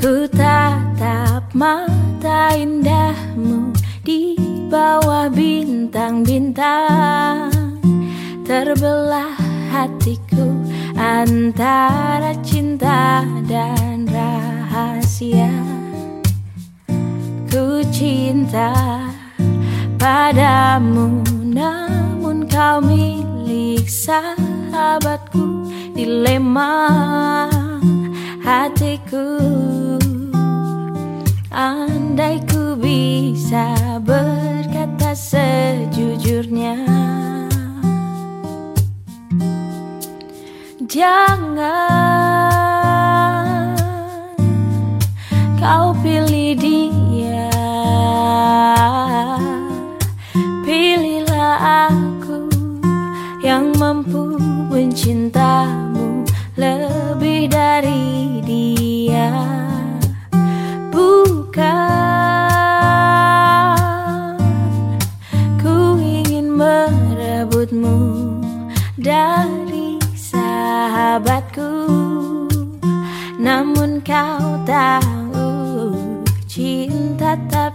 Ku tatap mata indahmu Di bawah bintang-bintang. Terbelah hatiku Antara cinta dan rahasia. Ku cinta padamu Namun kau milik sahabatku dilema hatiku. Andai ku bisa berkata sejujurnya Jangan kau pilih dia. Pilihlah aku yang mampu mencintamu lebih dari dia. Merebutmu dari sahabatku Namun kau tahu cinta tak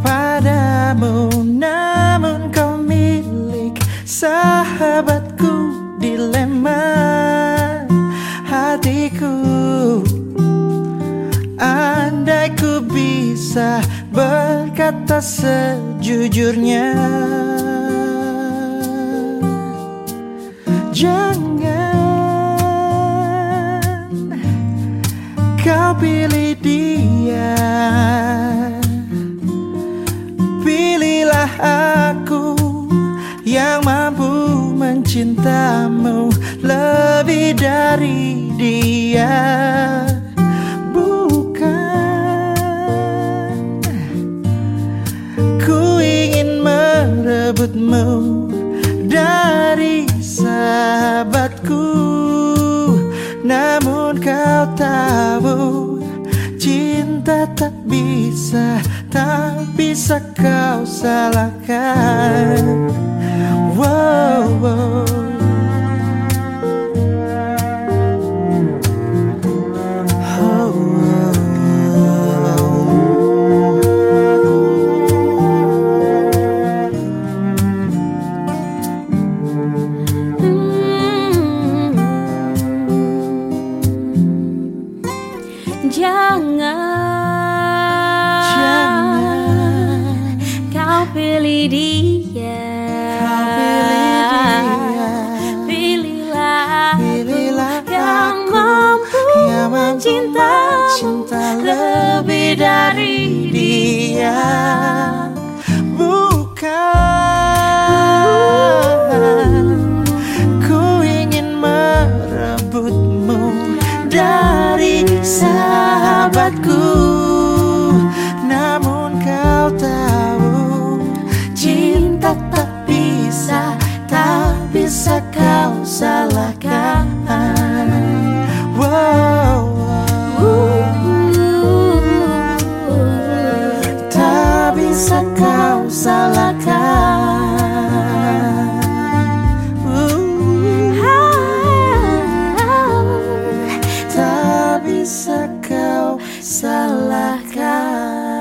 padamu Namun kau milik sahabatku dilema. Hatiku Andai ku bisa berkata sejujurnya. Jangan kau pilih dia dari dia. Bukan Ku ingin merebutmu dari sahabatku. Namun kau tahu cinta tak bisa Tak bisa kau salahkan Jangan, kau pilih dia. Kau pilih dia. Pilihlah aku Pilihlah yang aku mampu yang mampu mencintamu mencinta lebih dari dia. Bukan salahkan. Tak bisa kau salahkan.